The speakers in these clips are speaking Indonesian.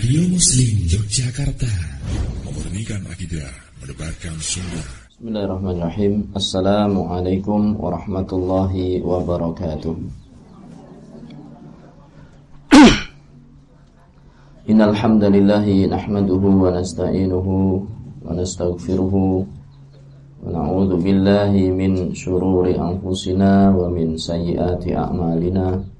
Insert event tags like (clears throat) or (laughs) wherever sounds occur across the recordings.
Radio Muslim Yogyakarta. Memurnikan akidah Mendebarkan sunnah Bismillahirrahmanirrahim. Assalamualaikum warahmatullahi wabarakatuh. (clears throat) Innal hamdalillah nahmaduhu wa nasta'inuhu wa nastaghfiruhu wa na'udzu billahi min shururi anfusina wa min sayyiati a'malina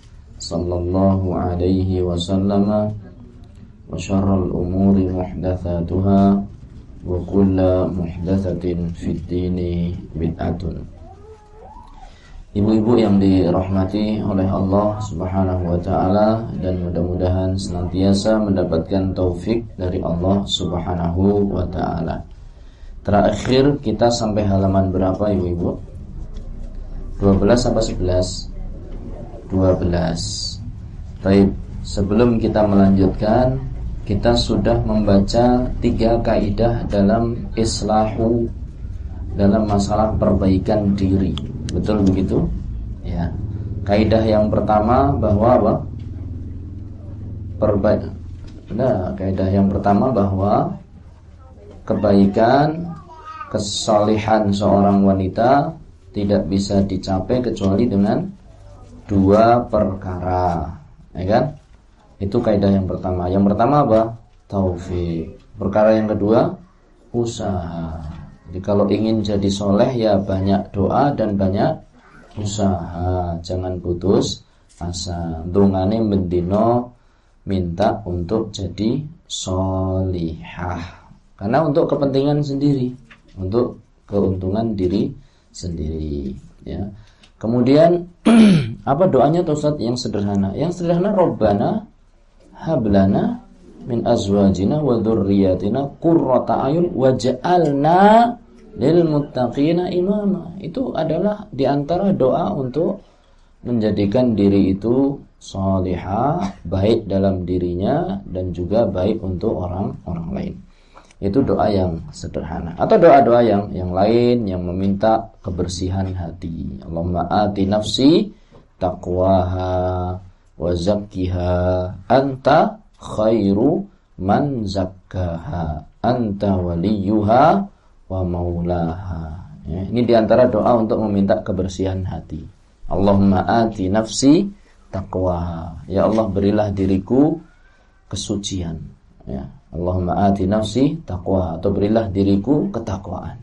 صلى الله عليه وسلم وشر الأمور محدثاتها وكل محدثة في الدين بدعة Ibu-ibu yang dirahmati oleh Allah Subhanahu wa taala dan mudah-mudahan senantiasa mendapatkan taufik dari Allah Subhanahu wa taala. Terakhir kita sampai halaman berapa Ibu-ibu? 12 apa 11? 12 Baik, sebelum kita melanjutkan Kita sudah membaca tiga kaidah dalam islahu Dalam masalah perbaikan diri Betul begitu? Ya. Kaidah yang pertama bahwa apa? Perbaik Nah, kaidah yang pertama bahwa kebaikan, kesalihan seorang wanita tidak bisa dicapai kecuali dengan dua perkara, ya kan? Itu kaidah yang pertama. Yang pertama apa? Taufik. Perkara yang kedua, usaha. Jadi kalau ingin jadi soleh ya banyak doa dan banyak usaha. Jangan putus asa. Dungane mendino minta untuk jadi solihah. Karena untuk kepentingan sendiri, untuk keuntungan diri sendiri. Ya. Kemudian (clears throat) apa doanya tuh Ustaz yang sederhana? Yang sederhana Robbana hablana min azwajina wa dzurriyyatina qurrata ayun waj'alna lil muttaqina imama. Itu adalah di antara doa untuk menjadikan diri itu salihah, baik dalam dirinya dan juga baik untuk orang-orang lain. Itu doa yang sederhana atau doa-doa yang yang lain yang meminta kebersihan hati. Allahumma ati nafsi taqwaha wa zakkiha anta khairu man zakkaha anta waliyuha wa maulaha. Ya, ini di antara doa untuk meminta kebersihan hati. Allahumma ati nafsi taqwaha. Ya Allah berilah diriku kesucian. Ya, Allahumma ati nafsi taqwa atau berilah diriku ketakwaan.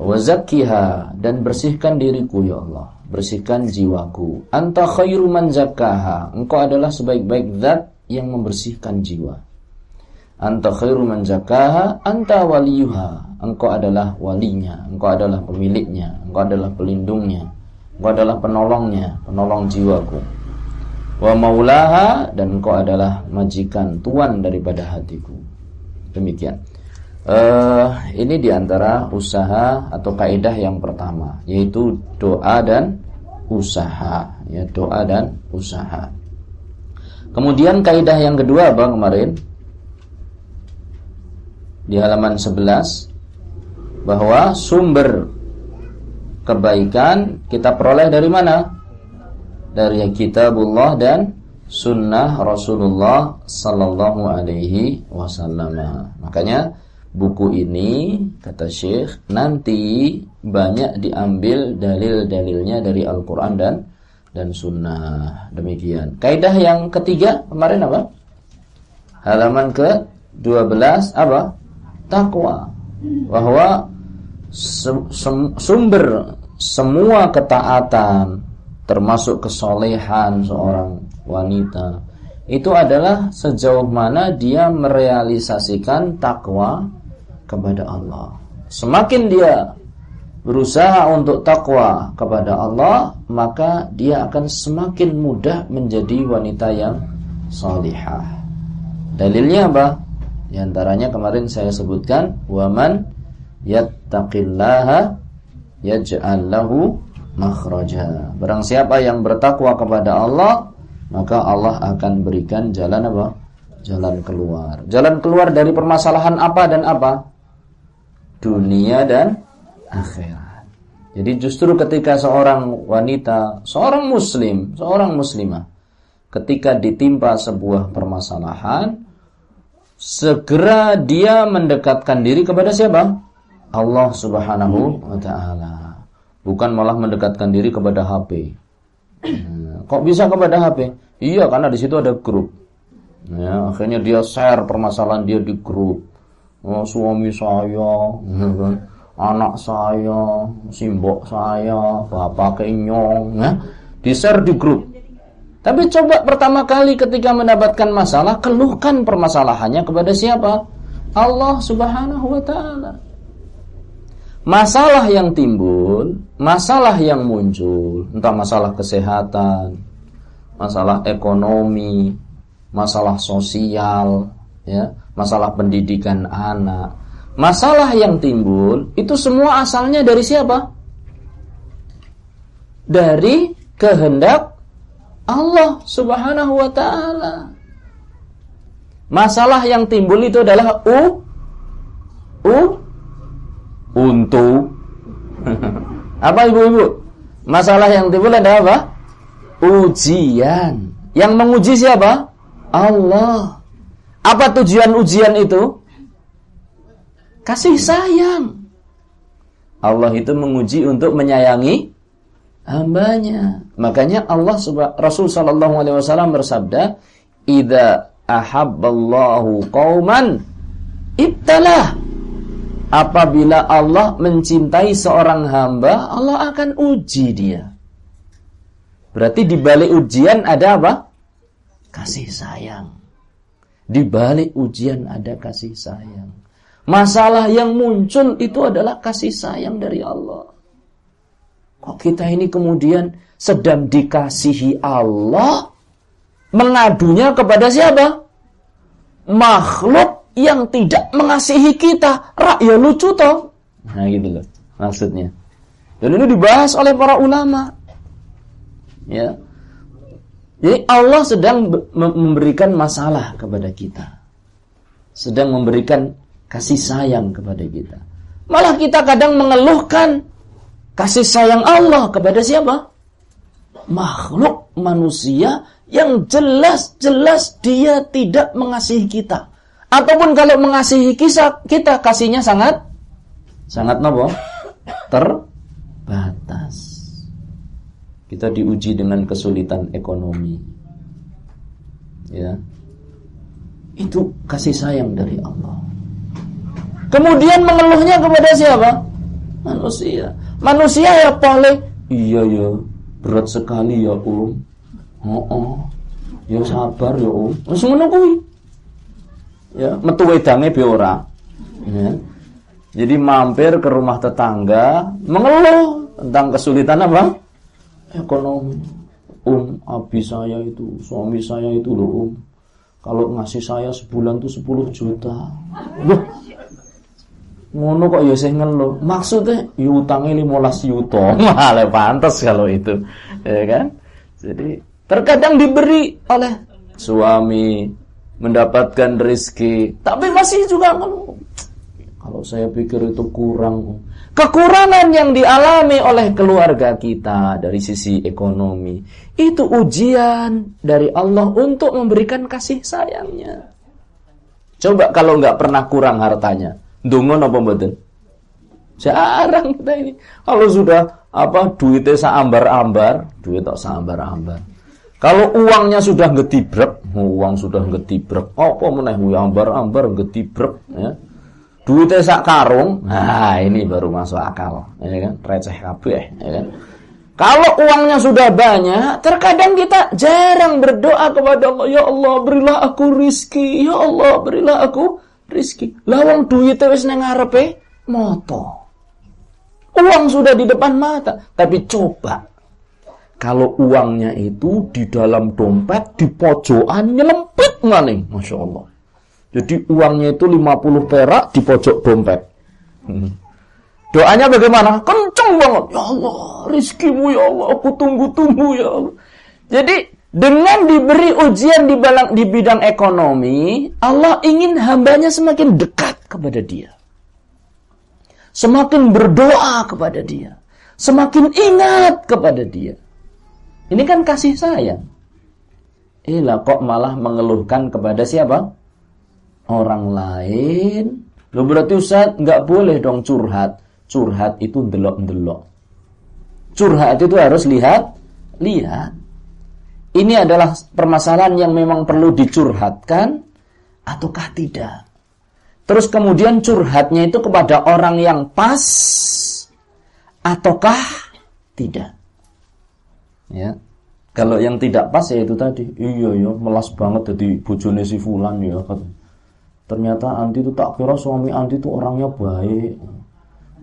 Wa zakkiha dan bersihkan diriku ya Allah, bersihkan jiwaku. Anta khairu man zakkaha. Engkau adalah sebaik-baik zat yang membersihkan jiwa. Anta khairu man zakkaha, anta waliyuha. Engkau adalah walinya, engkau adalah pemiliknya, engkau adalah pelindungnya, engkau adalah penolongnya, penolong jiwaku wa maulaha dan engkau adalah majikan tuan daripada hatiku. Demikian. Uh, ini di antara usaha atau kaidah yang pertama yaitu doa dan usaha ya doa dan usaha. Kemudian kaidah yang kedua Bang kemarin di halaman 11 bahwa sumber kebaikan kita peroleh dari mana? Dari kitabullah dan sunnah Rasulullah sallallahu alaihi wasallam. Makanya buku ini kata Syekh nanti banyak diambil dalil-dalilnya dari Al-Qur'an dan dan sunnah. Demikian. Kaidah yang ketiga kemarin apa? Halaman ke 12 apa? Takwa. bahwa sumber semua ketaatan termasuk kesolehan seorang wanita itu adalah sejauh mana dia merealisasikan takwa kepada Allah. Semakin dia berusaha untuk takwa kepada Allah, maka dia akan semakin mudah menjadi wanita yang salihah. Dalilnya apa? Di antaranya kemarin saya sebutkan, waman yattaqillaha yaj'al lahu makhraja. Barang siapa yang bertakwa kepada Allah, maka Allah akan berikan jalan apa? Jalan keluar. Jalan keluar dari permasalahan apa dan apa? Dunia dan akhirat. Jadi justru ketika seorang wanita, seorang muslim, seorang muslimah ketika ditimpa sebuah permasalahan, segera dia mendekatkan diri kepada siapa? Allah Subhanahu wa taala. Bukan malah mendekatkan diri kepada HP. Kok bisa kepada HP? Iya, karena di situ ada grup. Ya, akhirnya dia share permasalahan dia di grup. Oh, suami saya, ya kan? anak saya, simbok saya, bapak kenyong, ya, di share di grup. Tapi coba pertama kali ketika mendapatkan masalah, keluhkan permasalahannya kepada siapa? Allah Subhanahu wa taala. Masalah yang timbul, masalah yang muncul, entah masalah kesehatan, masalah ekonomi, masalah sosial, ya, masalah pendidikan anak, masalah yang timbul itu semua asalnya dari siapa? Dari kehendak Allah Subhanahu wa taala. Masalah yang timbul itu adalah u u untuk apa ibu-ibu? Masalah yang timbul ada apa? Ujian. Yang menguji siapa? Allah. Apa tujuan ujian itu? Kasih sayang. Allah itu menguji untuk menyayangi hambanya. Makanya Allah Rasul sallallahu alaihi wasallam bersabda, "Idza ahabballahu qauman ibtalah." Apabila Allah mencintai seorang hamba, Allah akan uji dia. Berarti di balik ujian ada apa? Kasih sayang. Di balik ujian ada kasih sayang. Masalah yang muncul itu adalah kasih sayang dari Allah. Kok kita ini kemudian sedang dikasihi Allah, mengadunya kepada siapa? Makhluk yang tidak mengasihi kita. Rakyat lucu toh. Nah gitu loh maksudnya. Dan ini dibahas oleh para ulama. Ya. Jadi Allah sedang memberikan masalah kepada kita. Sedang memberikan kasih sayang kepada kita. Malah kita kadang mengeluhkan kasih sayang Allah kepada siapa? Makhluk manusia yang jelas-jelas dia tidak mengasihi kita. Ataupun kalau mengasihi kisah, kita kasihnya sangat sangat nopo terbatas. Kita diuji dengan kesulitan ekonomi. Ya. Itu kasih sayang dari Allah. Kemudian mengeluhnya kepada siapa? Manusia. Manusia ya paling iya ya, berat sekali ya, Om. Oh, oh. Ya sabar ya, Om. Wis ngono ya metu wedange be ora. Ya. jadi mampir ke rumah tetangga mengeluh tentang kesulitan apa? Ekonomi. Um abi saya itu suami saya itu loh um. Kalau ngasih saya sebulan tuh 10 juta. Loh. Ngono kok ya sing ngeluh. Maksudnya ya utangnya 15 juta (laughs) malah pantas kalau itu. Ya kan? Jadi terkadang diberi oleh suami mendapatkan rezeki, tapi masih juga kalau saya pikir itu kurang. Kekurangan yang dialami oleh keluarga kita dari sisi ekonomi itu ujian dari Allah untuk memberikan kasih sayangnya. Coba kalau nggak pernah kurang hartanya, dungo apa mboten? Jarang kita ini. Kalau sudah apa duitnya seambar-ambar, duit tak seambar-ambar. Kalau uangnya sudah getibrek, uang sudah getibrek, apa meneh ambar-ambar getibrek ya. duitnya sak karung, nah ini baru masuk akal, ya kan? Receh kabeh, ya kan? Kalau uangnya sudah banyak, terkadang kita jarang berdoa kepada Allah, ya Allah berilah aku rizki, ya Allah berilah aku rizki. Lawang duitnya wis nang ngarepe moto. Uang sudah di depan mata, tapi coba kalau uangnya itu di dalam dompet di pojokan nyelempit maning, masya Allah. Jadi uangnya itu 50 perak di pojok dompet. Hmm. Doanya bagaimana? Kenceng banget. Ya Allah, rizkimu ya Allah, aku tunggu-tunggu ya Allah. Jadi dengan diberi ujian di, di bidang ekonomi, Allah ingin hambanya semakin dekat kepada dia. Semakin berdoa kepada dia. Semakin ingat kepada dia. Ini kan kasih sayang. Ilah kok malah mengeluhkan kepada siapa? Orang lain. Loh berarti Ustaz nggak boleh dong curhat. Curhat itu delok-delok. Curhat itu harus lihat, lihat. Ini adalah permasalahan yang memang perlu dicurhatkan ataukah tidak. Terus kemudian curhatnya itu kepada orang yang pas ataukah tidak. Ya. Kalau yang tidak pas ya itu tadi. Iya ya, melas banget jadi bojone si fulan ya. Ternyata anti itu tak kira suami anti itu orangnya baik.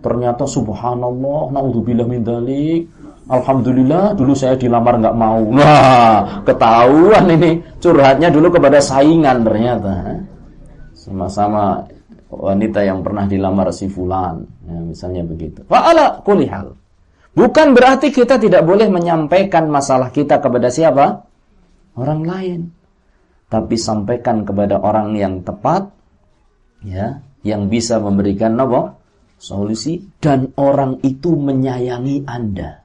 Ternyata subhanallah, naudzubillah min dalik. Alhamdulillah dulu saya dilamar nggak mau. Nah, ketahuan ini curhatnya dulu kepada saingan ternyata. Sama-sama wanita yang pernah dilamar si fulan, ya, misalnya begitu. Fa'ala kulihal. Bukan berarti kita tidak boleh menyampaikan masalah kita kepada siapa? Orang lain. Tapi sampaikan kepada orang yang tepat, ya, yang bisa memberikan apa? Solusi dan orang itu menyayangi Anda.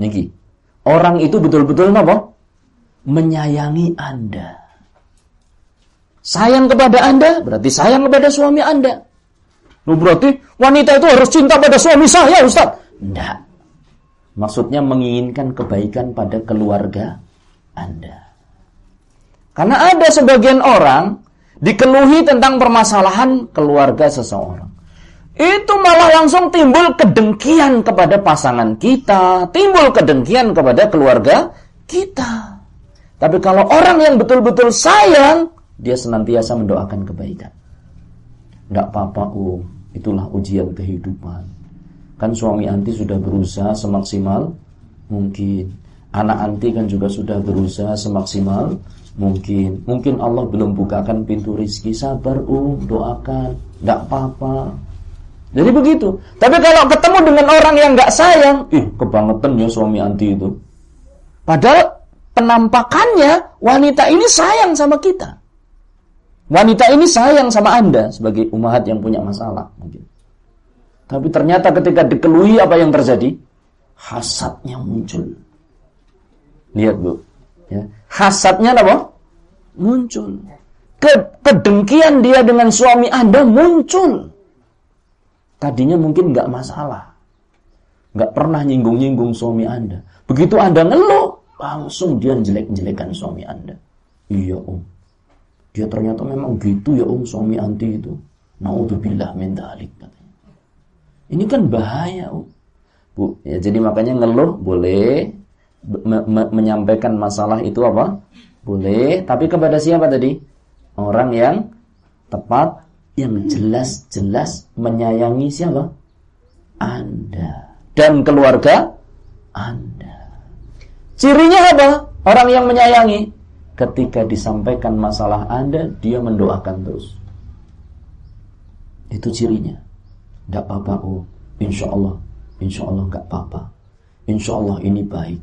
Niki. Orang itu betul-betul apa? Menyayangi Anda. Sayang kepada Anda berarti sayang kepada suami Anda. Lu berarti wanita itu harus cinta pada suami saya, Ustaz. Tidak. Maksudnya menginginkan kebaikan pada keluarga Anda. Karena ada sebagian orang dikeluhi tentang permasalahan keluarga seseorang. Itu malah langsung timbul kedengkian kepada pasangan kita, timbul kedengkian kepada keluarga kita. Tapi kalau orang yang betul-betul sayang, dia senantiasa mendoakan kebaikan. Tidak apa-apa, um, itulah ujian kehidupan. Kan suami anti sudah berusaha semaksimal mungkin. Anak anti kan juga sudah berusaha semaksimal mungkin. Mungkin Allah belum bukakan pintu rizki. Sabar um, doakan. Tidak apa-apa. Jadi begitu. Tapi kalau ketemu dengan orang yang nggak sayang, ih kebangetan ya suami anti itu. Padahal penampakannya wanita ini sayang sama kita. Wanita ini sayang sama Anda sebagai umat yang punya masalah mungkin. Tapi ternyata ketika dikeluhi apa yang terjadi? Hasadnya muncul. Lihat bu. Ya. Hasadnya apa? Muncul. Kedengkian dia dengan suami Anda muncul. Tadinya mungkin nggak masalah. nggak pernah nyinggung-nyinggung suami Anda. Begitu Anda ngeluh, langsung dia jelek-jelekan suami Anda. Iya om. Dia ternyata memang gitu ya om suami anti itu. Naudzubillah min dalik katanya. Ini kan bahaya, Bu. Ya, jadi makanya ngeluh boleh, me me menyampaikan masalah itu apa? Boleh, tapi kepada siapa tadi? Orang yang tepat, yang jelas-jelas menyayangi siapa? Anda dan keluarga Anda. Cirinya apa? Orang yang menyayangi ketika disampaikan masalah Anda, dia mendoakan terus. Itu cirinya. Tidak apa-apa oh. Insya Allah Insya Allah nggak apa-apa. Insya Allah ini baik.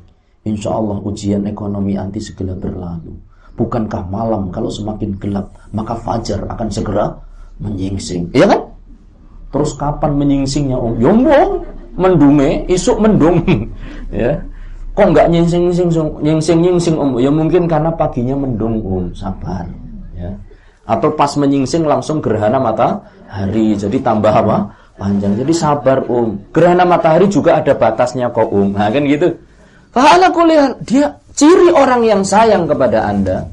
Insya Allah ujian ekonomi anti segera berlalu. Bukankah malam kalau semakin gelap Maka fajar akan segera menyingsing. Iya kan? Terus kapan menyingsingnya om? Yombo ya, Mendume, isuk mendung. (laughs) Ya. Kok nggak nyingsing nyingsing nyingsing nyingsing om? Ya mungkin karena paginya mendung om. Sabar. Ya. Atau pas menyingsing langsung gerhana matahari. Jadi tambah apa panjang. Jadi sabar um. Gerhana matahari juga ada batasnya kok um. Nah kan gitu. Fa'ala kuliah dia ciri orang yang sayang kepada anda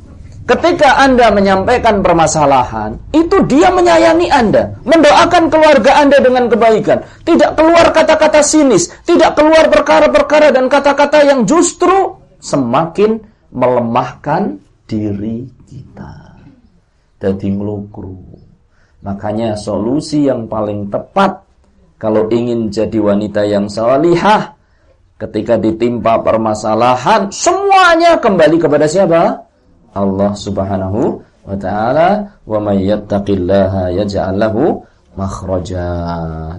Ketika Anda menyampaikan permasalahan, itu dia menyayangi Anda, mendoakan keluarga Anda dengan kebaikan. Tidak keluar kata-kata sinis, tidak keluar perkara-perkara dan kata-kata yang justru semakin melemahkan diri kita. Jadi ngelukru. Makanya solusi yang paling tepat kalau ingin jadi wanita yang salihah, ketika ditimpa permasalahan, semuanya kembali kepada siapa? Allah Subhanahu wa taala wa may yattaqillaha yaj'al lahu makhraja.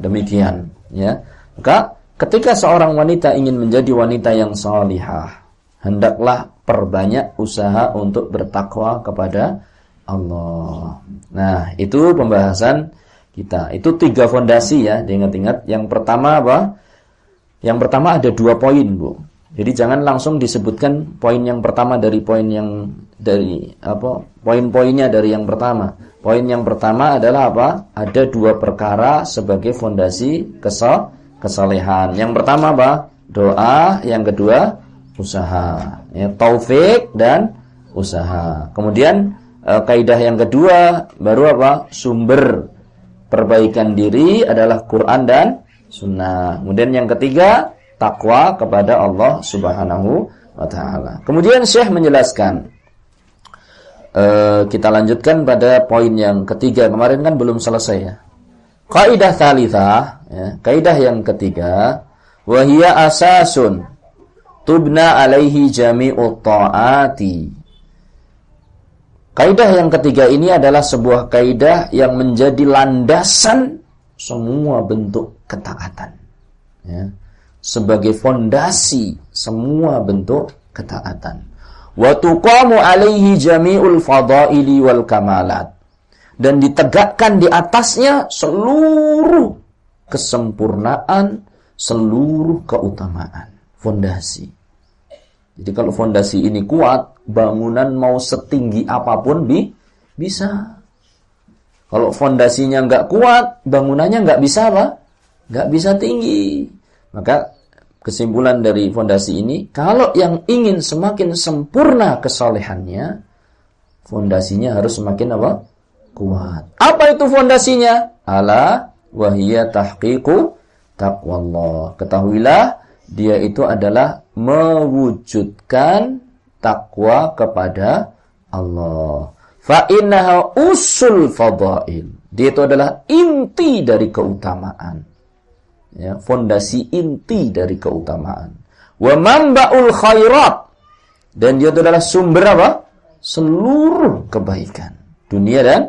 Demikian ya. Maka ketika seorang wanita ingin menjadi wanita yang salihah, hendaklah perbanyak usaha untuk bertakwa kepada Allah. Nah, itu pembahasan kita. Itu tiga fondasi ya, diingat-ingat. Yang pertama apa? Yang pertama ada dua poin, Bu. Jadi jangan langsung disebutkan poin yang pertama dari poin yang dari apa? Poin-poinnya dari yang pertama. Poin yang pertama adalah apa? Ada dua perkara sebagai fondasi kesal kesalehan. Yang pertama apa? Doa, yang kedua usaha. Ya, taufik dan usaha. Kemudian kaidah yang kedua baru apa? Sumber perbaikan diri adalah Quran dan sunnah. Kemudian yang ketiga takwa kepada Allah Subhanahu wa taala. Kemudian Syekh menjelaskan uh, kita lanjutkan pada poin yang ketiga. Kemarin kan belum selesai ya. Kaidah tsalitsah ya, kaidah yang ketiga wahia asasun tubna alaihi jami'ut ta'ati. Kaidah yang ketiga ini adalah sebuah kaidah yang menjadi landasan semua bentuk ketaatan. Ya sebagai fondasi semua bentuk ketaatan. Wa tuqamu alaihi jami'ul fadaili wal kamalat. Dan ditegakkan di atasnya seluruh kesempurnaan, seluruh keutamaan. Fondasi. Jadi kalau fondasi ini kuat, bangunan mau setinggi apa pun bi bisa. Kalau fondasinya nggak kuat, bangunannya nggak bisa apa? Nggak bisa tinggi. Maka kesimpulan dari fondasi ini, kalau yang ingin semakin sempurna kesolehannya, fondasinya harus semakin apa? Kuat. Apa itu fondasinya? Ala wahiyya tahqiqu taqwallah. Ketahuilah, dia itu adalah mewujudkan takwa kepada Allah. Fa innaha usul fadail. Dia itu adalah inti dari keutamaan ya, fondasi inti dari keutamaan. Wa manba'ul khairat dan dia adalah sumber apa? Seluruh kebaikan dunia dan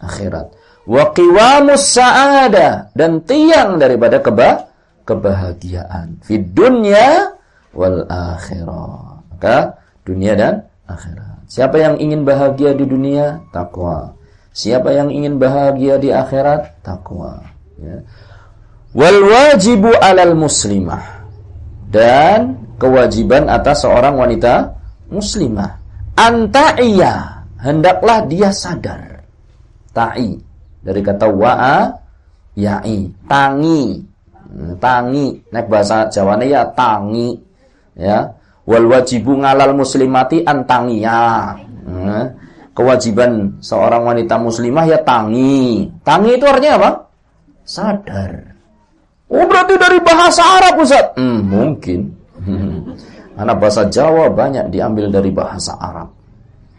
akhirat. Wa qiwamus sa'ada dan tiang daripada keba kebahagiaan di dunia wal akhirah. Maka dunia dan akhirat. Siapa yang ingin bahagia di dunia? Takwa. Siapa yang ingin bahagia di akhirat? Takwa. Ya. Wal wajibu alal muslimah. Dan kewajiban atas seorang wanita muslimah. Anta'iyah. Hendaklah dia sadar. Ta'i. Dari kata wa'a, ya'i. Tangi. Hmm, tangi. Nek bahasa Jawane ya tangi. Ya. Wal wajibu ngalal muslimati antangiyah. Hmm. Kewajiban seorang wanita muslimah ya tangi. Tangi itu artinya apa? Sadar. Oh berarti dari bahasa Arab Ustaz? Hmm, mungkin. Karena bahasa Jawa banyak diambil dari bahasa Arab.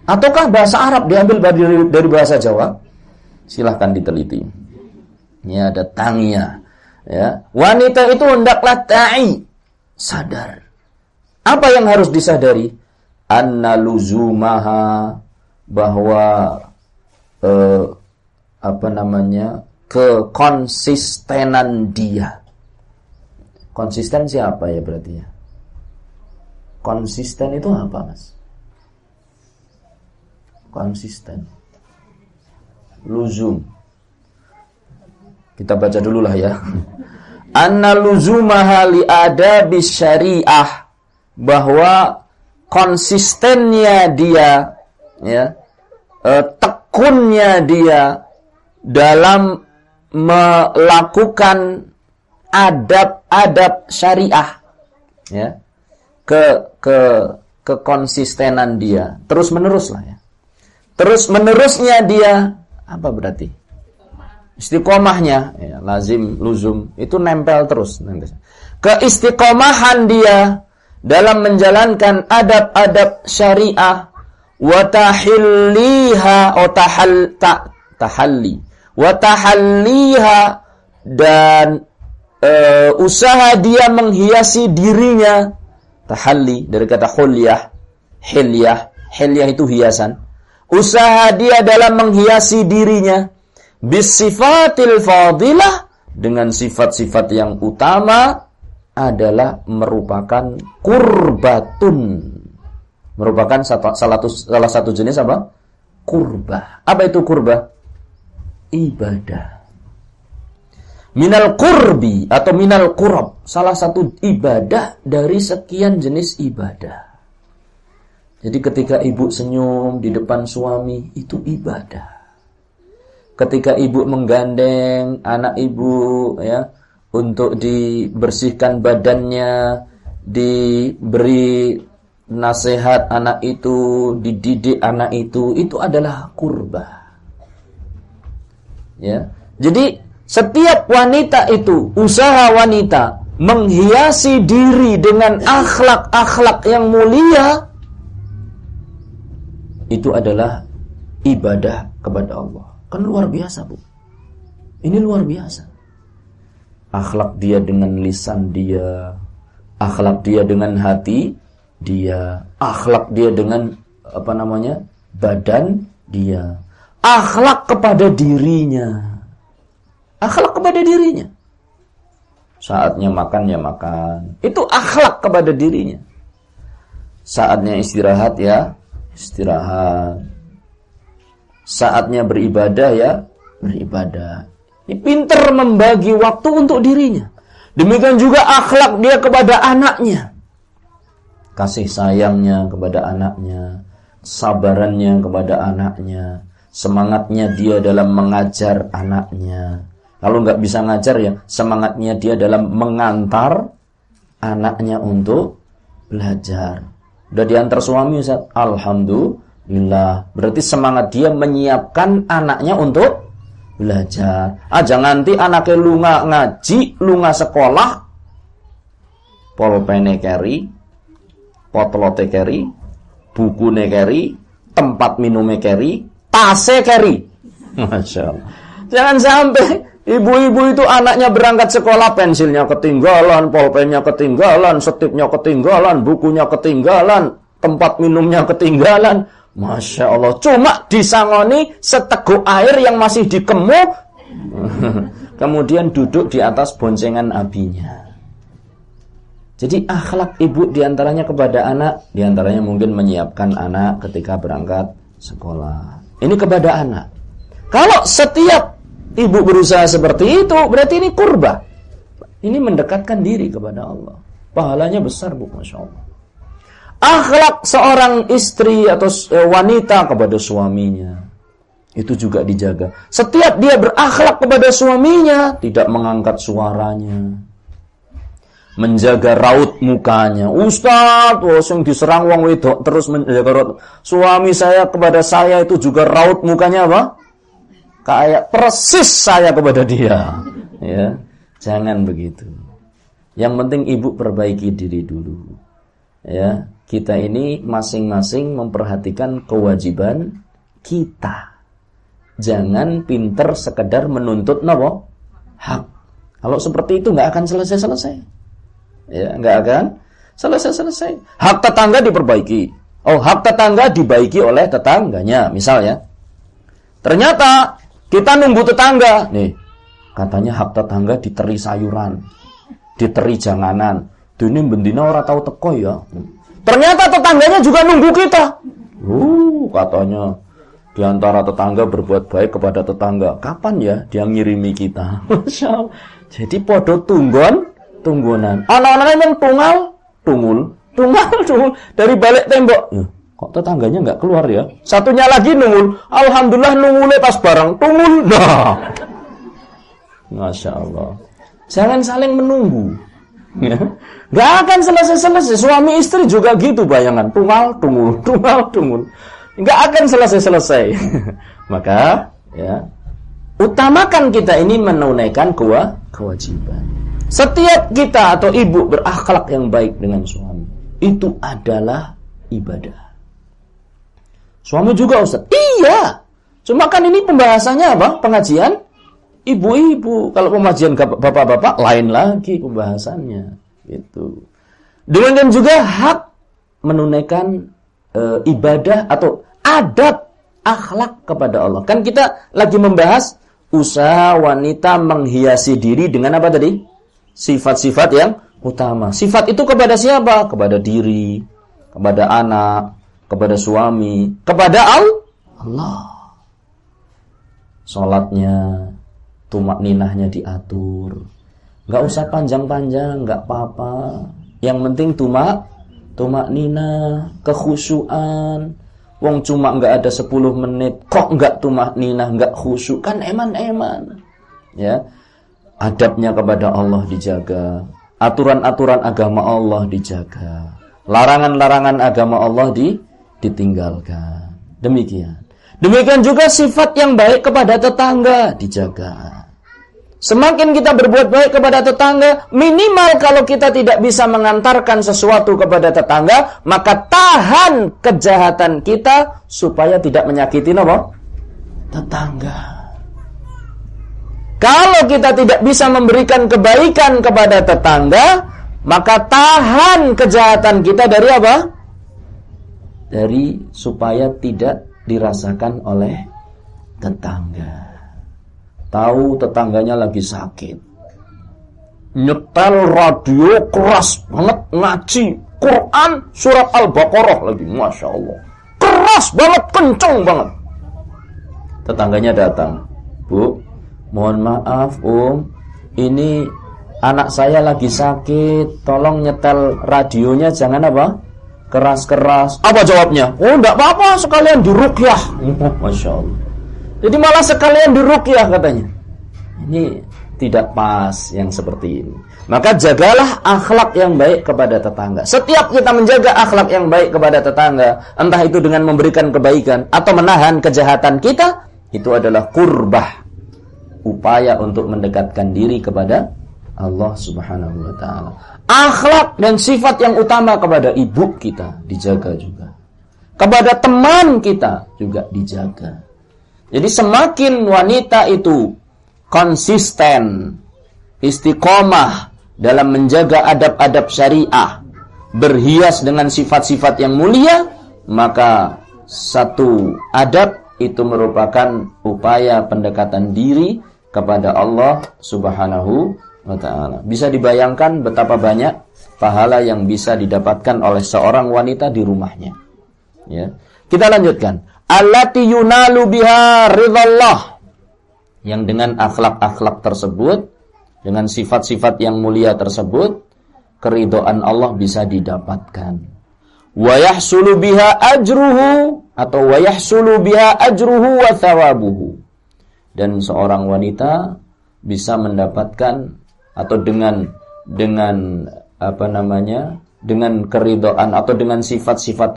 Ataukah bahasa Arab diambil dari, dari bahasa Jawa? Silahkan diteliti. Ini ada tangnya. Ya. Wanita itu hendaklah ta'i. Sadar. Apa yang harus disadari? Anna luzumaha bahwa eh, apa namanya kekonsistenan dia. Konsisten siapa ya berarti ya? Konsisten itu apa mas? Konsisten. Luzum. Kita baca dulu lah ya. (laughs) Anna luzumaha li ada syariah bahwa konsistennya dia ya eh, tekunnya dia dalam melakukan adab-adab syariah ya ke ke kekonsistenan dia terus menerus lah ya terus menerusnya dia apa berarti? Istiqomahnya, ya, lazim, luzum, itu nempel terus. Keistiqomahan dia dalam menjalankan adab-adab syariah wa tahilliha tahal ta, tahalli wa tahalliha dan uh, usaha dia menghiasi dirinya. Tahalli dari kata hulyah hilyah hilyah itu hiasan. Usaha dia dalam menghiasi dirinya bisifatil fadilah dengan sifat-sifat yang utama adalah merupakan kurbatun. Merupakan salah satu, salah satu jenis apa? Kurba. Apa itu kurba? Ibadah. Minal kurbi atau minal kurab. Salah satu ibadah dari sekian jenis ibadah. Jadi ketika ibu senyum di depan suami, itu ibadah ketika ibu menggandeng anak ibu ya untuk dibersihkan badannya, diberi nasihat anak itu, dididik anak itu, itu adalah kurba. Ya. Jadi setiap wanita itu, usaha wanita menghiasi diri dengan akhlak-akhlak yang mulia itu adalah ibadah kepada Allah. Kan luar biasa, Bu. Ini luar biasa. Akhlak dia dengan lisan dia, akhlak dia dengan hati dia, akhlak dia dengan apa namanya? badan dia, akhlak kepada dirinya. Akhlak kepada dirinya. Saatnya makan ya makan. Itu akhlak kepada dirinya. Saatnya istirahat ya, istirahat saatnya beribadah ya beribadah. Ini pinter membagi waktu untuk dirinya. Demikian juga akhlak dia kepada anaknya. Kasih sayangnya kepada anaknya, sabarannya kepada anaknya, semangatnya dia dalam mengajar anaknya. Kalau nggak bisa ngajar ya, semangatnya dia dalam mengantar anaknya untuk belajar. Udah diantar suami Ustaz? Alhamdulillah Alhamdulillah. Berarti semangat dia menyiapkan anaknya untuk belajar. Ah jangan nanti anaknya lunga ngaji, lunga sekolah, polpene keri, potlote keri, buku keri, tempat minum keri, tase keri. (laughs) Masya Allah. Jangan sampai ibu-ibu itu anaknya berangkat sekolah, pensilnya ketinggalan, polpennya ketinggalan, setipnya ketinggalan, bukunya ketinggalan, tempat minumnya ketinggalan. Masya Allah. Cuma disangoni seteguk air yang masih dikemu. (laughs) Kemudian duduk di atas boncengan abinya. Jadi akhlak ibu di antaranya kepada anak, di antaranya mungkin menyiapkan anak ketika berangkat sekolah. Ini kepada anak. Kalau setiap ibu berusaha seperti itu, berarti ini kurba. Ini mendekatkan diri kepada Allah. Pahalanya besar bu, Masya Allah akhlak seorang istri atau eh, wanita kepada suaminya itu juga dijaga. Setiap dia berakhlak kepada suaminya, tidak mengangkat suaranya. Menjaga raut mukanya. Ustaz, langsung diserang wong wedok terus menjaga raut. Suami saya kepada saya itu juga raut mukanya apa? Kayak persis saya kepada dia. Ya, jangan begitu. Yang penting ibu perbaiki diri dulu. Ya, kita ini masing-masing memperhatikan kewajiban kita. Jangan pinter sekedar menuntut nopo hak. Kalau seperti itu nggak akan selesai-selesai. Ya, nggak akan selesai-selesai. Hak tetangga diperbaiki. Oh, hak tetangga dibaiki oleh tetangganya, misalnya. Ternyata kita nunggu tetangga. Nih, katanya hak tetangga diteri sayuran, diteri janganan. Dini bendina orang tahu teko ya. Ternyata tetangganya juga nunggu kita. Uh, katanya di antara tetangga berbuat baik kepada tetangga. Kapan ya dia ngirimi kita? (laughs) Jadi podo tunggon, tunggonan. Anak-anaknya memang tunggal, tungul, tunggal, (laughs) tungul dari balik tembok. Ya, kok tetangganya nggak keluar ya? Satunya lagi nungul. Alhamdulillah nungulnya pas barang tungul. Nah, (laughs) masya Allah. Jangan saling menunggu. Ya. Gak akan selesai-selesai. Suami istri juga gitu bayangan. Tunggal, tungul, (laughs) tunggal, tungul. nggak akan selesai-selesai. (laughs) Maka ya utamakan kita ini menunaikan kewajiban. Setiap kita atau ibu berakhlak yang baik dengan suami itu adalah ibadah. Suami juga Ustaz. Iya. Cuma kan ini pembahasannya apa? Pengajian ibu-ibu. Kalau pengajian bapak-bapak lain lagi pembahasannya. Gitu. Dengan juga hak menunaikan e, ibadah atau adab akhlak kepada Allah. Kan kita lagi membahas usaha wanita menghiasi diri dengan apa tadi? Sifat-sifat yang utama. Sifat itu kepada siapa? Kepada diri, kepada anak, kepada suami, kepada Allah. Salatnya, tumak ninahnya diatur. Gak usah panjang-panjang, gak apa-apa. Yang penting tumak, tumak nina, kekhusyuan, Wong cuma nggak ada 10 menit, kok nggak tumah nina, nggak khusyuk, kan eman-eman. Ya, adabnya kepada Allah dijaga, aturan-aturan agama Allah dijaga, larangan-larangan agama Allah di, ditinggalkan. Demikian. Demikian juga sifat yang baik kepada tetangga dijaga. Semakin kita berbuat baik kepada tetangga, minimal kalau kita tidak bisa mengantarkan sesuatu kepada tetangga, maka tahan kejahatan kita supaya tidak menyakiti apa? Tetangga. Kalau kita tidak bisa memberikan kebaikan kepada tetangga, maka tahan kejahatan kita dari apa? Dari supaya tidak dirasakan oleh tetangga. Tahu tetangganya lagi sakit. Nyetel radio keras banget ngaji Quran surat Al-Baqarah lagi, masya Allah. Keras banget, kenceng banget. Tetangganya datang, Bu, mohon maaf Om, ini anak saya lagi sakit, tolong nyetel radionya jangan apa? Keras-keras. Apa jawabnya? Oh, enggak apa-apa, sekalian dirukyah. (laughs) Masya Allah. Jadi malah sekalian dirukyah katanya. Ini tidak pas yang seperti ini. Maka jagalah akhlak yang baik kepada tetangga. Setiap kita menjaga akhlak yang baik kepada tetangga, entah itu dengan memberikan kebaikan atau menahan kejahatan kita, itu adalah kurbah. Upaya untuk mendekatkan diri kepada Allah Subhanahu wa taala. Akhlak dan sifat yang utama kepada ibu kita dijaga juga. Kepada teman kita juga dijaga. Jadi semakin wanita itu konsisten, istiqomah dalam menjaga adab-adab syariah, berhias dengan sifat-sifat yang mulia, maka satu adab itu merupakan upaya pendekatan diri kepada Allah Subhanahu wa taala. Bisa dibayangkan betapa banyak pahala yang bisa didapatkan oleh seorang wanita di rumahnya. Ya. Kita lanjutkan allati yunalu biha ridallah. Yang dengan akhlak-akhlak tersebut dengan sifat-sifat yang mulia tersebut keridoan Allah bisa didapatkan. Wa yahsulu biha ajruhu atau wa yahsulu biha ajruhu wa thawabuhu. Dan seorang wanita bisa mendapatkan atau dengan dengan apa namanya dengan keridoan atau dengan sifat-sifat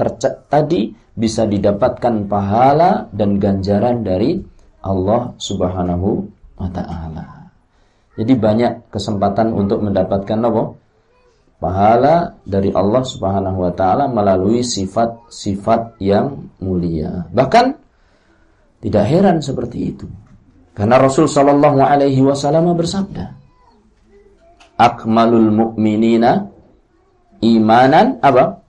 tadi bisa didapatkan pahala dan ganjaran dari Allah Subhanahu wa taala. Jadi banyak kesempatan untuk mendapatkan apa? Pahala dari Allah Subhanahu wa taala melalui sifat-sifat yang mulia. Bahkan tidak heran seperti itu. Karena Rasul sallallahu alaihi wasallam bersabda, "Akmalul mu'minina imanan apa?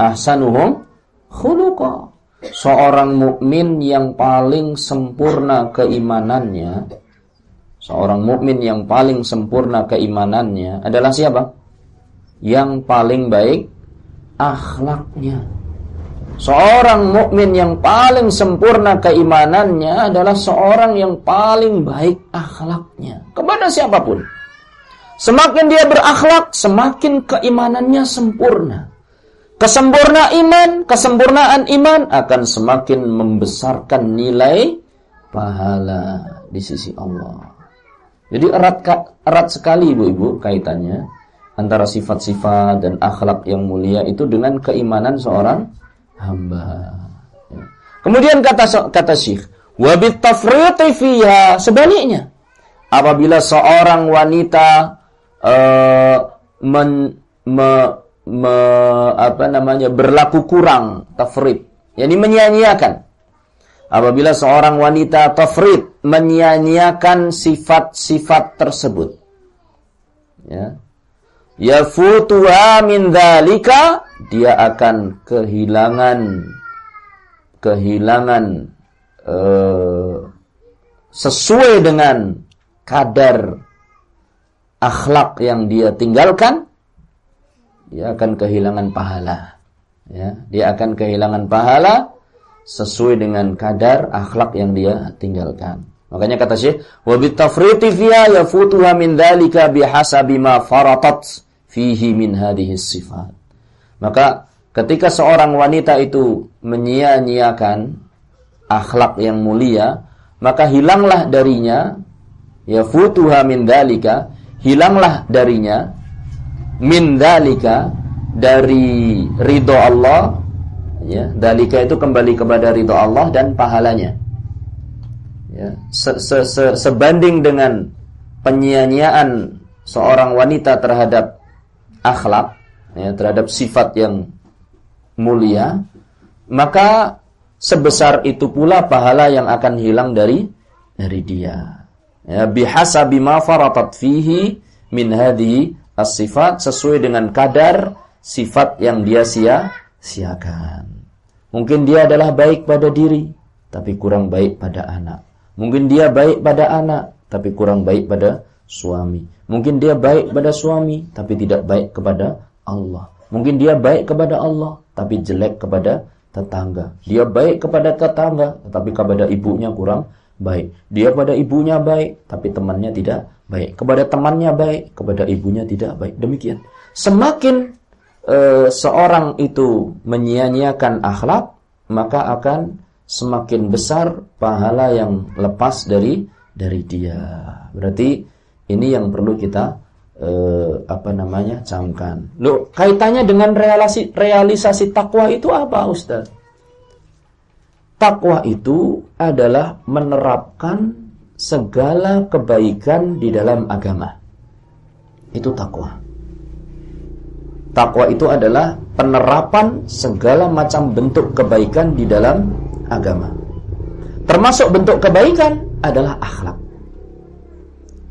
Ahsanuhum khuluqa. Seorang mukmin yang paling sempurna keimanannya, seorang mukmin yang paling sempurna keimanannya adalah siapa? Yang paling baik akhlaknya. Seorang mukmin yang paling sempurna keimanannya adalah seorang yang paling baik akhlaknya kepada siapa pun. Semakin dia berakhlak, semakin keimanannya sempurna. Kesempurna iman, kesempurnaan iman akan semakin membesarkan nilai pahala di sisi Allah. Jadi erat erat sekali ibu-ibu kaitannya antara sifat-sifat dan akhlak yang mulia itu dengan keimanan seorang hamba. Kemudian kata kata Syekh, wa bitafriti fiha sebaliknya. Apabila seorang wanita uh, men, me, me, apa namanya berlaku kurang tafrid, yakni menyia-nyiakan. Apabila seorang wanita tafrid menyia-nyiakan sifat-sifat tersebut. Ya. Yafutuha min dzalika dia akan kehilangan kehilangan uh, sesuai dengan kadar akhlak yang dia tinggalkan dia akan kehilangan pahala. Ya dia akan kehilangan pahala sesuai dengan kadar akhlak yang dia tinggalkan. Makanya kata Syekh wa bitafriti fiha yafutuha min dzalika bihasabi ma faratat fihi min hadhihi sifat. Maka ketika seorang wanita itu menyia-nyiakan akhlak yang mulia, maka hilanglah darinya ya futuha min dalika, hilanglah darinya min dalika dari ridho Allah ya dalika itu kembali kepada ridho Allah dan pahalanya ya se -se -se sebanding dengan penyia-nyiaan seorang wanita terhadap akhlak ya terhadap sifat yang mulia, maka sebesar itu pula pahala yang akan hilang dari dari dia. Ya, bihasabi ma faratat fihi min hadhi as-sifat sesuai dengan kadar sifat yang dia sia-siakan. Mungkin dia adalah baik pada diri, tapi kurang baik pada anak. Mungkin dia baik pada anak, tapi kurang baik pada suami. Mungkin dia baik pada suami, tapi tidak baik kepada Allah. Mungkin dia baik kepada Allah, tapi jelek kepada tetangga. Dia baik kepada tetangga, tetapi kepada ibunya kurang baik. Dia pada ibunya baik, tapi temannya tidak baik. Kepada temannya baik, kepada ibunya tidak baik. Demikian. Semakin e, seorang itu menyia-nyiakan akhlak, maka akan semakin besar pahala yang lepas dari dari dia. Berarti ini yang perlu kita eh, apa namanya camkan. Lo kaitannya dengan realisasi realisasi takwa itu apa, Ustaz? Takwa itu adalah menerapkan segala kebaikan di dalam agama. Itu takwa. Takwa itu adalah penerapan segala macam bentuk kebaikan di dalam agama. Termasuk bentuk kebaikan adalah akhlak.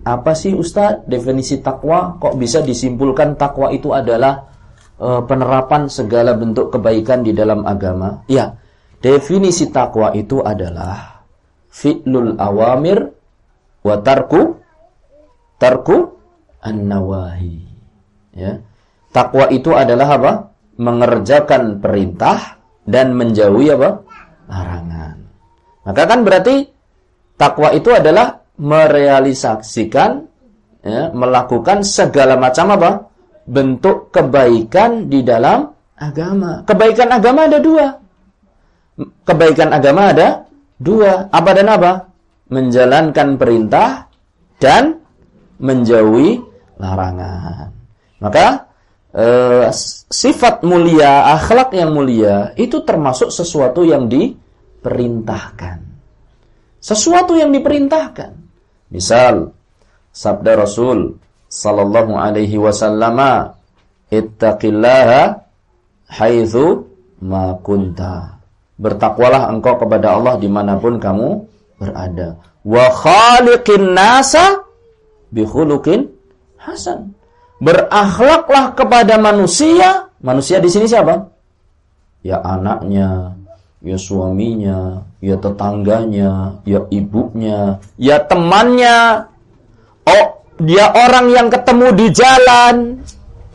Apa sih Ustaz definisi takwa? Kok bisa disimpulkan takwa itu adalah e, penerapan segala bentuk kebaikan di dalam agama? Ya, definisi takwa itu adalah fi'lul awamir wa tarku tarku an-nawahi. Ya. Takwa itu adalah apa? Mengerjakan perintah dan menjauhi apa? larangan. Maka kan berarti takwa itu adalah merealisasikan ya, melakukan segala macam apa bentuk kebaikan di dalam agama. Kebaikan agama ada dua. Kebaikan agama ada dua. Apa dan apa? Menjalankan perintah dan menjauhi larangan. Maka eh, sifat mulia, akhlak yang mulia itu termasuk sesuatu yang diperintahkan. Sesuatu yang diperintahkan. Misal sabda Rasul sallallahu alaihi wasallam, "Ittaqillaha haitsu ma kunta." Bertakwalah engkau kepada Allah di mana pun kamu berada. Wa khaliqin nasa bi khuluqin hasan. Berakhlaklah kepada manusia. Manusia di sini siapa? Ya anaknya, ya suaminya, ya tetangganya, ya ibunya, ya temannya. Oh, dia orang yang ketemu di jalan.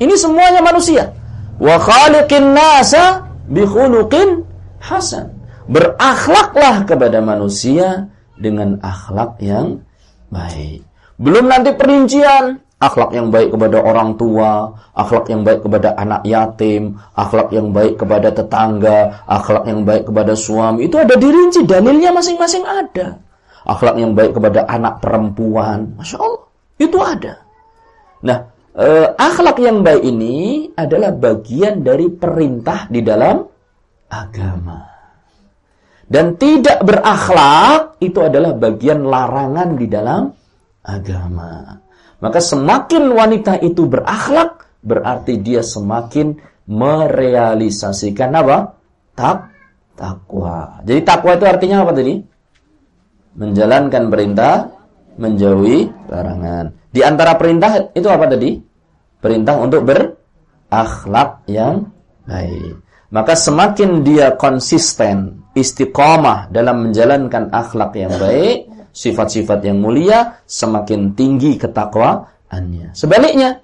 Ini semuanya manusia. Wa khaliqin nasa bi khuluqin hasan. Berakhlaklah kepada manusia dengan akhlak yang baik. Belum nanti perincian akhlak yang baik kepada orang tua, akhlak yang baik kepada anak yatim, akhlak yang baik kepada tetangga, akhlak yang baik kepada suami. Itu ada dirinci, dalilnya masing-masing ada. Akhlak yang baik kepada anak perempuan, masya Allah, itu ada. Nah, eh, akhlak yang baik ini adalah bagian dari perintah di dalam agama. dan tidak berakhlak itu adalah bagian larangan di dalam agama. Maka semakin wanita itu berakhlak berarti dia semakin merealisasikan apa? Tak takwa. Jadi takwa itu artinya apa tadi? Menjalankan perintah, menjauhi larangan. Di antara perintah itu apa tadi? Perintah untuk berakhlak yang baik. Maka semakin dia konsisten, istiqomah dalam menjalankan akhlak yang baik, sifat-sifat yang mulia, semakin tinggi ketakwaannya. Sebaliknya,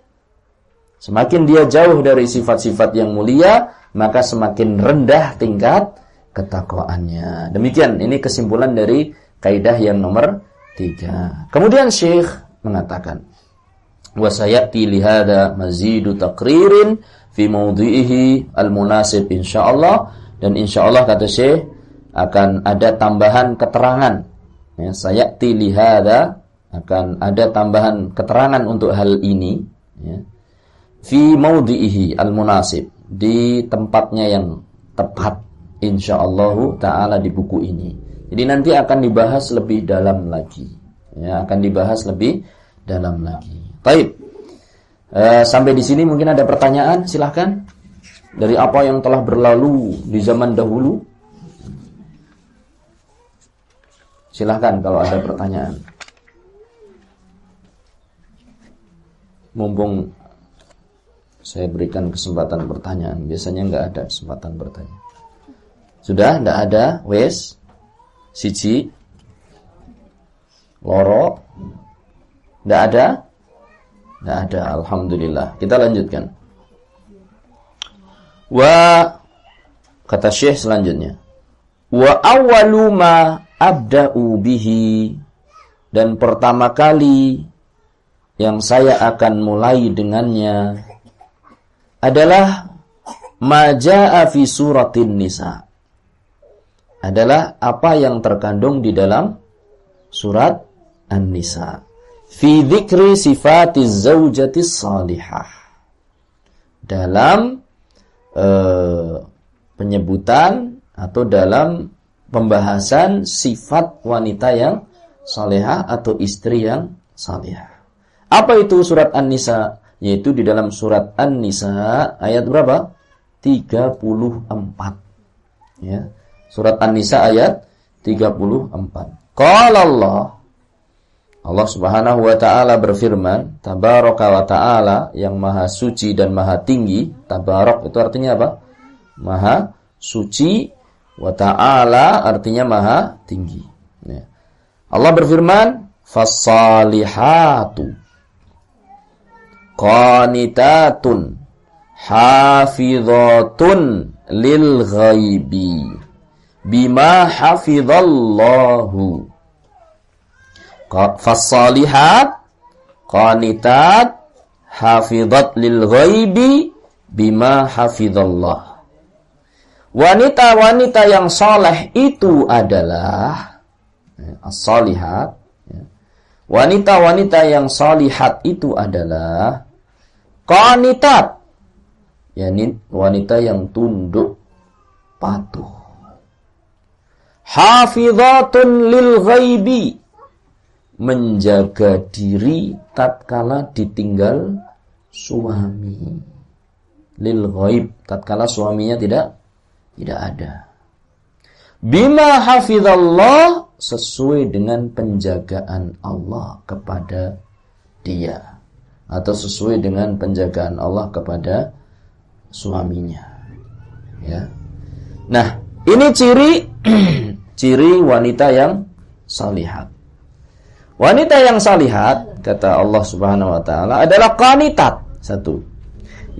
semakin dia jauh dari sifat-sifat yang mulia, maka semakin rendah tingkat ketakwaannya. Demikian, ini kesimpulan dari kaidah yang nomor tiga. Kemudian Syekh mengatakan, wasayati lihada mazidu takririn fi mawdi'ihi al-munasib insyaallah. Dan insyaallah kata Syekh akan ada tambahan keterangan. Ya saya lihada akan ada tambahan keterangan untuk hal ini. Ya. Fi mawdi'ihi al-munasib di tempatnya yang tepat insyaallah taala di buku ini. Jadi nanti akan dibahas lebih dalam lagi. Ya akan dibahas lebih dalam lagi. Baik Eh, sampai di sini mungkin ada pertanyaan, silahkan. Dari apa yang telah berlalu di zaman dahulu. Silahkan kalau ada pertanyaan. Mumpung saya berikan kesempatan pertanyaan. Biasanya nggak ada kesempatan bertanya. Sudah? Nggak ada? Wes? Siji? Loro? Nggak ada? Tidak ada, Alhamdulillah. Kita lanjutkan. Wa kata Syekh selanjutnya. Wa awwalu ma abda'u bihi dan pertama kali yang saya akan mulai dengannya adalah maja'a fi suratin nisa. Adalah apa yang terkandung di dalam surat An-Nisa fi dzikri sifati zaujati salihah dalam uh, penyebutan atau dalam pembahasan sifat wanita yang salihah atau istri yang salihah. Apa itu surat An-Nisa? Yaitu di dalam surat An-Nisa ayat berapa? 34. Ya. Surat An-Nisa ayat 34. Qala Allah Allah Subhanahu wa taala berfirman, tabaraka wa taala yang maha suci dan maha tinggi. Tabarak itu artinya apa? Maha suci wa taala artinya maha tinggi. Ya. Allah berfirman, fasalihatu qanitatun hafizatun lil ghaibi bima hafizallahu Fasalihat qanitat hafizat lil ghaibi bima hafizallah. Wanita-wanita yang soleh itu adalah ya, as-salihat. Ya. Wanita-wanita yang salihat itu adalah qanitat. yakni wanita yang tunduk patuh. Hafizatun lil ghaibi menjaga diri tatkala ditinggal suami. Lil ghaib tatkala suaminya tidak tidak ada. Bima hafizallah sesuai dengan penjagaan Allah kepada dia. Atau sesuai dengan penjagaan Allah kepada suaminya. Ya. Nah ini ciri (clears throat) ciri wanita yang salihat Wanita yang salihat, kata Allah Subhanahu wa taala, adalah qanitat. Satu.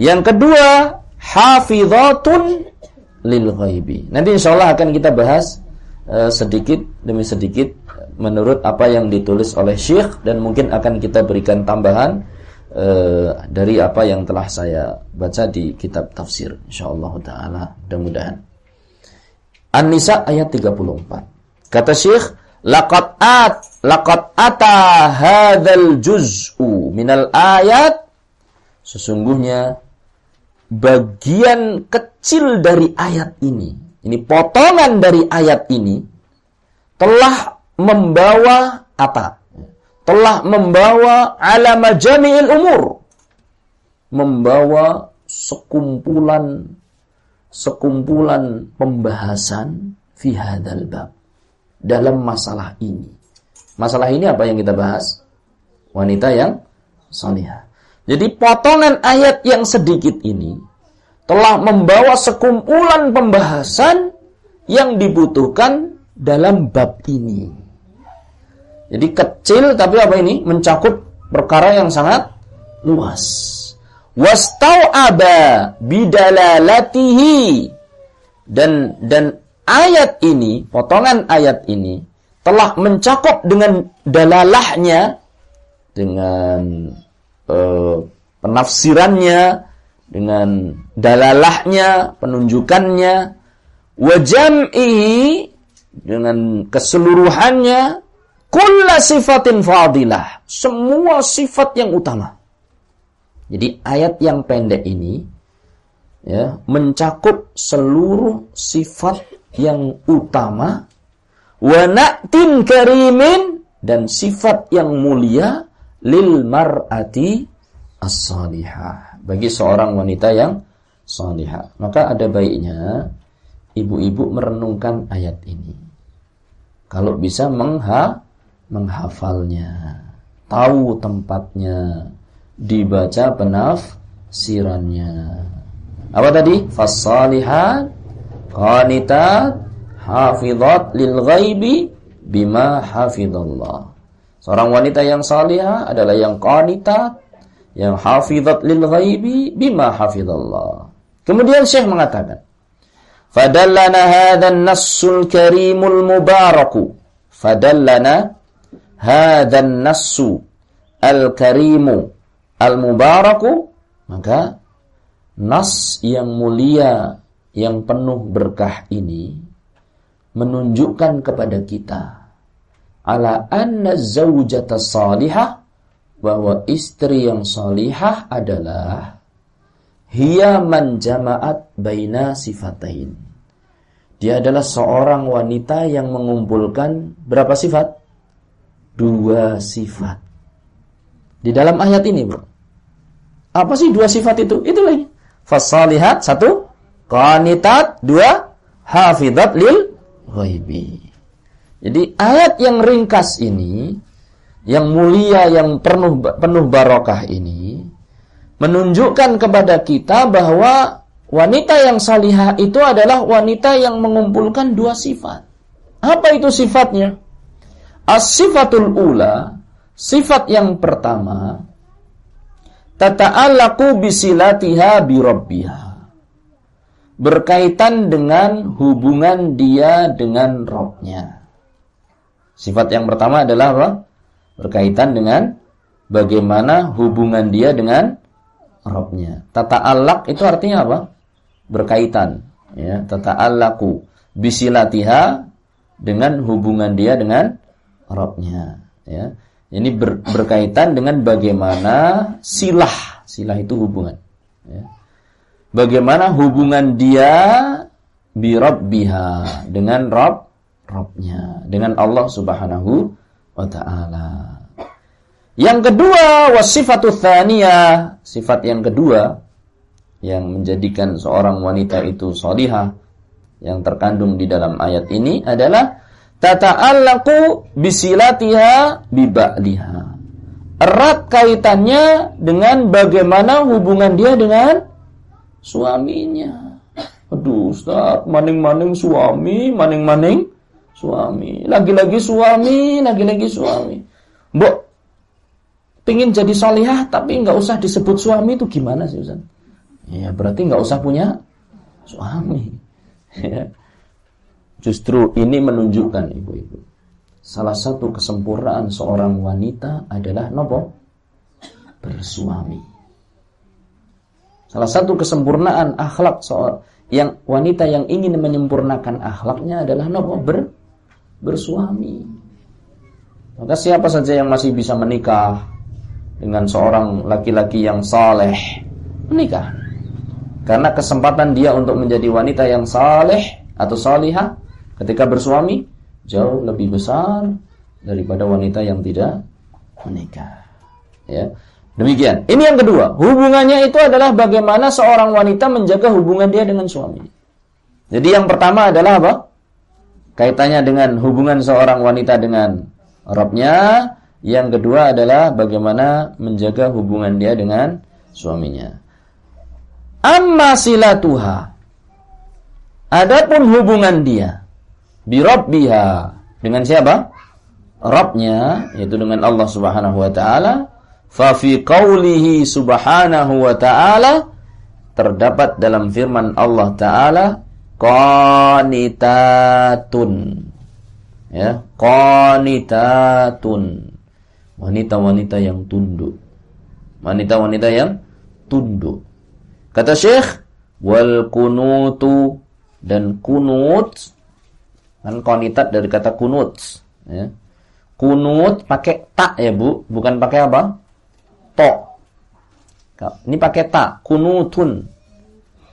Yang kedua, hafizatun lil ghaibi. Nanti insyaallah akan kita bahas uh, sedikit demi sedikit menurut apa yang ditulis oleh Syekh dan mungkin akan kita berikan tambahan uh, dari apa yang telah saya baca di kitab tafsir insyaallah taala mudah-mudahan. An-Nisa ayat 34. Kata Syekh Laqad at laqad ata hadzal juz'u minal ayat sesungguhnya bagian kecil dari ayat ini ini potongan dari ayat ini telah membawa apa? Telah membawa alama jami'il umur. Membawa sekumpulan sekumpulan pembahasan fi hadzal bab dalam masalah ini. Masalah ini apa yang kita bahas? Wanita yang salihah. Jadi potongan ayat yang sedikit ini telah membawa sekumpulan pembahasan yang dibutuhkan dalam bab ini. Jadi kecil tapi apa ini? Mencakup perkara yang sangat luas. Wastau'aba bidalalatihi dan dan ayat ini, potongan ayat ini telah mencakup dengan dalalahnya dengan uh, penafsirannya dengan dalalahnya, penunjukannya, wajam'ihi dengan keseluruhannya, kulla sifatin fadilah, semua sifat yang utama. Jadi ayat yang pendek ini ya, mencakup seluruh sifat yang utama wa na'tin karimin dan sifat yang mulia lil mar'ati as-salihah bagi seorang wanita yang salihah. Maka ada baiknya ibu-ibu merenungkan ayat ini. Kalau bisa mengha menghafalnya, tahu tempatnya, dibaca penafsirannya. Apa tadi? Fasalihat qanitat hafizat lil ghaibi bima hafizallah. Seorang wanita yang salihah adalah yang qanitat yang hafizat lil ghaibi bima hafizallah. Kemudian Syekh mengatakan, "Fadallana hadzal nassul karimul mubaraku." Fadallana hadzal nassu al-karimu al-mubaraku, maka nas yang mulia yang penuh berkah ini menunjukkan kepada kita ala anna zawjata salihah bahwa istri yang salihah adalah hiya man jama'at baina sifatain. Dia adalah seorang wanita yang mengumpulkan berapa sifat? Dua sifat. Di dalam ayat ini, Bro. Apa sih dua sifat itu? Itu lagi. Fasalihat satu, qanitat dua, hafizat lil ghaibi. Jadi ayat yang ringkas ini yang mulia yang penuh penuh barokah ini menunjukkan kepada kita bahwa wanita yang salihah itu adalah wanita yang mengumpulkan dua sifat. Apa itu sifatnya? As-sifatul ula, sifat yang pertama, tata'allaqu bisilatiha bi. Berkaitan dengan hubungan dia dengan Robnya. Sifat yang pertama adalah apa? berkaitan dengan bagaimana hubungan dia dengan Robnya. Tata alak itu artinya apa? Berkaitan. Ya, tata alaku bisilatiha dengan hubungan dia dengan Robnya. Ya, ini ber, berkaitan dengan bagaimana silah, silah itu hubungan. Ya. Bagaimana hubungan dia bi biha dengan Rob, Robnya, dengan Allah Subhanahu wa ta'ala. Yang kedua, wasifatu thaniyah, sifat yang kedua yang menjadikan seorang wanita itu salihah yang terkandung di dalam ayat ini adalah tata'allaqu bisilatiha biba'liha. Erat kaitannya dengan bagaimana hubungan dia dengan suaminya. Aduh, Ustaz, maning-maning suami, maning-maning suami. Lagi-lagi suami, lagi-lagi suami. Mbok pingin jadi solihah tapi nggak usah disebut suami itu gimana sih Ustaz? Ya berarti nggak usah punya suami. Ya. Justru ini menunjukkan ibu-ibu. Salah satu kesempurnaan seorang wanita adalah nopo bersuami. Salah satu kesempurnaan akhlak seorang yang wanita yang ingin menyempurnakan akhlaknya adalah nopo ber bersuami. Maka siapa saja yang masih bisa menikah dengan seorang laki-laki yang saleh, menikah. Karena kesempatan dia untuk menjadi wanita yang saleh atau salihah ketika bersuami jauh lebih besar daripada wanita yang tidak menikah. Ya. Demikian. Ini yang kedua. Hubungannya itu adalah bagaimana seorang wanita menjaga hubungan dia dengan suami. Jadi yang pertama adalah apa? Kaitannya dengan hubungan seorang wanita dengan Robnya. Yang kedua adalah bagaimana menjaga hubungan dia dengan suaminya. Amma silatuha. Adapun hubungan dia birabbiha dengan siapa? Rabbnya yaitu dengan Allah Subhanahu wa taala Fa fi qawlihi subhanahu wa ta'ala terdapat dalam firman Allah taala qanitatun. Ya, qanitatun. Wanita-wanita yang tunduk. Wanita-wanita yang tunduk. Kata Syekh, wal kunutu dan kunut kan qanitat dari kata kunut ya. Kunut pakai tak ya, Bu, bukan pakai apa? To. Ini pakai ta, kunutun.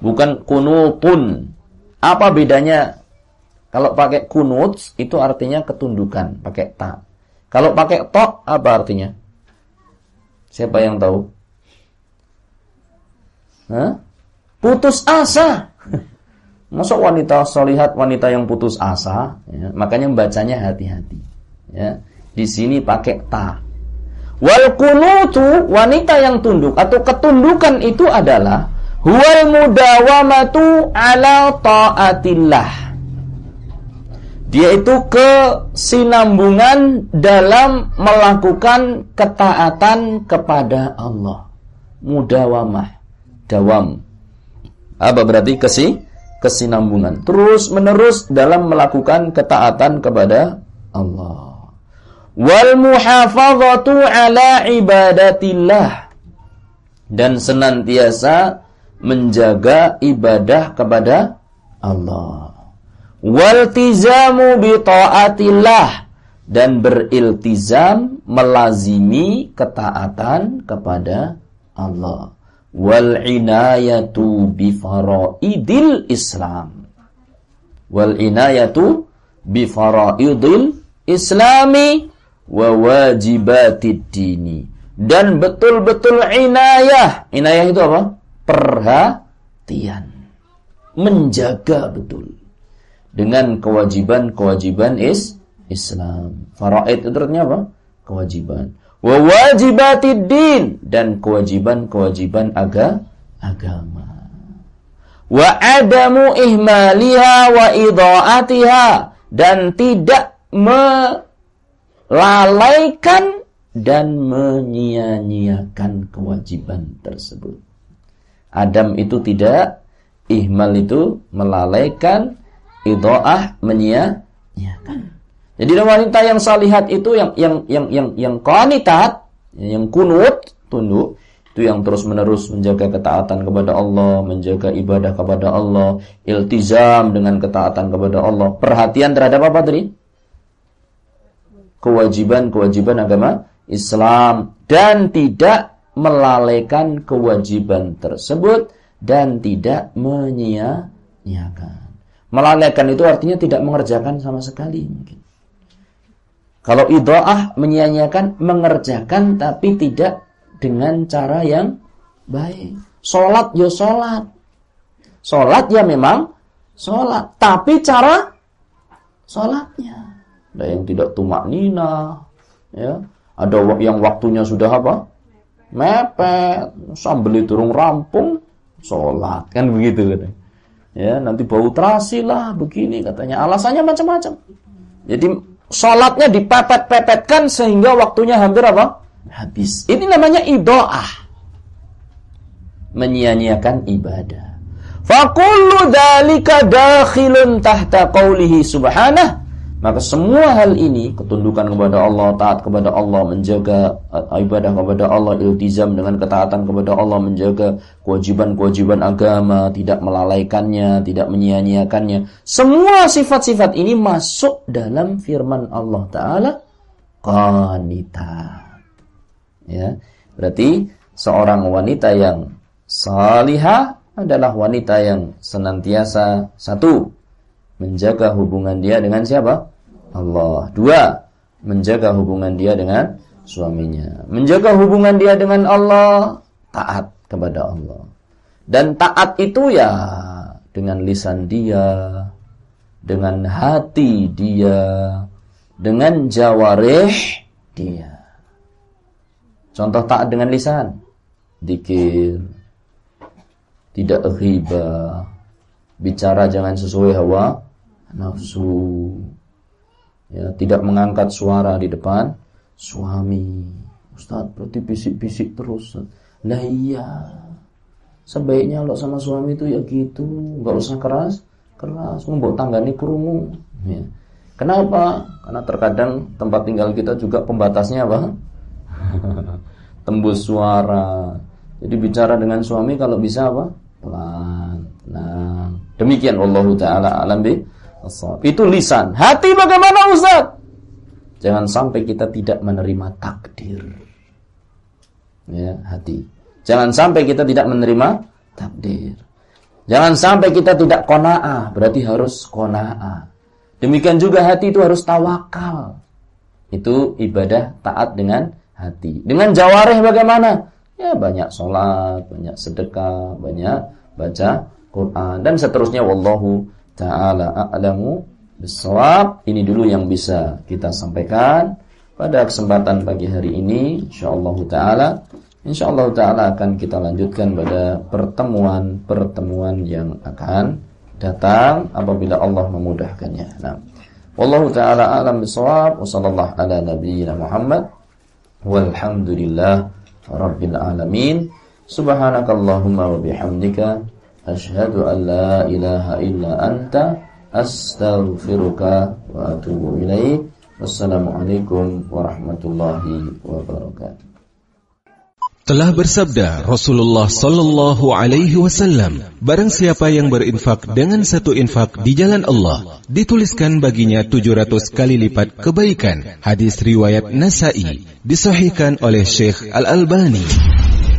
Bukan kunutun. Apa bedanya? Kalau pakai kunut itu artinya ketundukan, pakai ta. Kalau pakai to apa artinya? Siapa yang tahu? Hah? Putus asa. (laughs) Masuk wanita solihat, wanita yang putus asa, ya, makanya bacanya hati-hati. Ya. Di sini pakai ta. Wal kunutu wanita yang tunduk atau ketundukan itu adalah huwal mudawamatu ala taatillah. Dia itu kesinambungan dalam melakukan ketaatan kepada Allah. Mudawamah, dawam. Apa berarti kesi? Kesinambungan. Terus menerus dalam melakukan ketaatan kepada Allah wal muhafazatu ala ibadatillah. Dan senantiasa menjaga ibadah kepada Allah. Wal tizamu bi taatillah. Dan beriltizam melazimi ketaatan kepada Allah. Wal inayatu bi faraidil Islam. Wal inayatu bi faraidil Islami wa wajibatid dini dan betul-betul inayah. Inayah itu apa? Perhatian. Menjaga betul dengan kewajiban-kewajiban is Islam. Faraid itu artinya apa? Kewajiban. Wa wajibatid din dan kewajiban-kewajiban aga agama. Wa adamu ihmaliha wa idha'atiha dan tidak me lalaikan dan menyia-nyiakan kewajiban tersebut. Adam itu tidak, ihmal itu melalaikan, idoah menyia-nyiakan. Jadi wanita yang salihat itu yang yang yang yang yang qanitat, yang kunut, tunduk, itu yang terus-menerus menjaga ketaatan kepada Allah, menjaga ibadah kepada Allah, iltizam dengan ketaatan kepada Allah, perhatian terhadap apa tadi? Kewajiban-kewajiban agama Islam dan tidak melalaikan kewajiban tersebut dan tidak menyia-nyiakan. Melalaikan itu artinya tidak mengerjakan sama sekali mungkin. Kalau idoah menyia-nyiakan mengerjakan tapi tidak dengan cara yang baik. Sholat ya sholat. Sholat ya memang sholat. Tapi cara sholatnya ada yang tidak tumak nina, ya. Ada yang waktunya sudah apa? Mepet, sambil turun rampung, sholat kan begitu katanya. Ya, nanti bau terasi lah begini katanya. Alasannya macam-macam. Jadi sholatnya dipepet-pepetkan sehingga waktunya hampir apa? Habis. Ini namanya idoah. Menyia-nyiakan ibadah. Fakullu dalika dakhilun tahta qawlihi subhanah maka semua hal ini, ketundukan kepada Allah, taat kepada Allah, menjaga uh, ibadah kepada Allah, iltizam dengan ketaatan kepada Allah, menjaga kewajiban-kewajiban agama, tidak melalaikannya, tidak menyia-nyiakannya. Semua sifat-sifat ini masuk dalam firman Allah Ta'ala, qanita. Ya, berarti seorang wanita yang salihah adalah wanita yang senantiasa satu menjaga hubungan dia dengan siapa? Allah. Dua, menjaga hubungan dia dengan suaminya. Menjaga hubungan dia dengan Allah, taat kepada Allah. Dan taat itu ya dengan lisan dia, dengan hati dia, dengan jawareh dia. Contoh taat dengan lisan, dikir, tidak riba, bicara jangan sesuai hawa nafsu, ya, tidak mengangkat suara di depan suami. Ustaz, berarti bisik-bisik terus. Nah iya, sebaiknya kalau sama suami itu ya gitu, nggak usah keras, keras, membuat tanggani kurungu. Ya. Kenapa? Karena terkadang tempat tinggal kita juga pembatasnya apa? (laughs) Tembus suara. Jadi bicara dengan suami kalau bisa apa? Pelan. Nah, demikian Allah taala alam Itu lisan. Hati bagaimana Ustaz? Jangan sampai kita tidak menerima takdir. Ya, hati. Jangan sampai kita tidak menerima takdir. Jangan sampai kita tidak kona'ah, berarti harus kona'ah. Demikian juga hati itu harus tawakal. Itu ibadah taat dengan hati. Dengan jawareh bagaimana? Ya banyak sholat, banyak sedekah, banyak baca Quran dan seterusnya. Wallahu taala a'lamu bisawab. Ini dulu yang bisa kita sampaikan pada kesempatan pagi hari ini. Insyaallah taala InsyaAllah ta'ala akan kita lanjutkan pada pertemuan-pertemuan yang akan datang apabila Allah memudahkannya. Nah, Wallahu ta'ala alam bisawab wa sallallahu ala nabiyyina Muhammad walhamdulillah rabbil alamin. Subhanakallahumma wa bihamdika asyhadu an la ilaha illa anta astaghfiruka wa atubu ilaik. Wassalamualaikum warahmatullahi wabarakatuh. Telah bersabda Rasulullah Sallallahu Alaihi Wasallam, barang siapa yang berinfak dengan satu infak di jalan Allah, dituliskan baginya 700 kali lipat kebaikan. Hadis riwayat Nasai, disahihkan oleh Syekh Al Albani.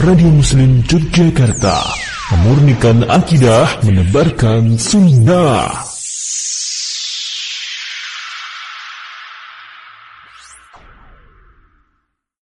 Radio Muslim Yogyakarta memurnikan akidah menebarkan sunnah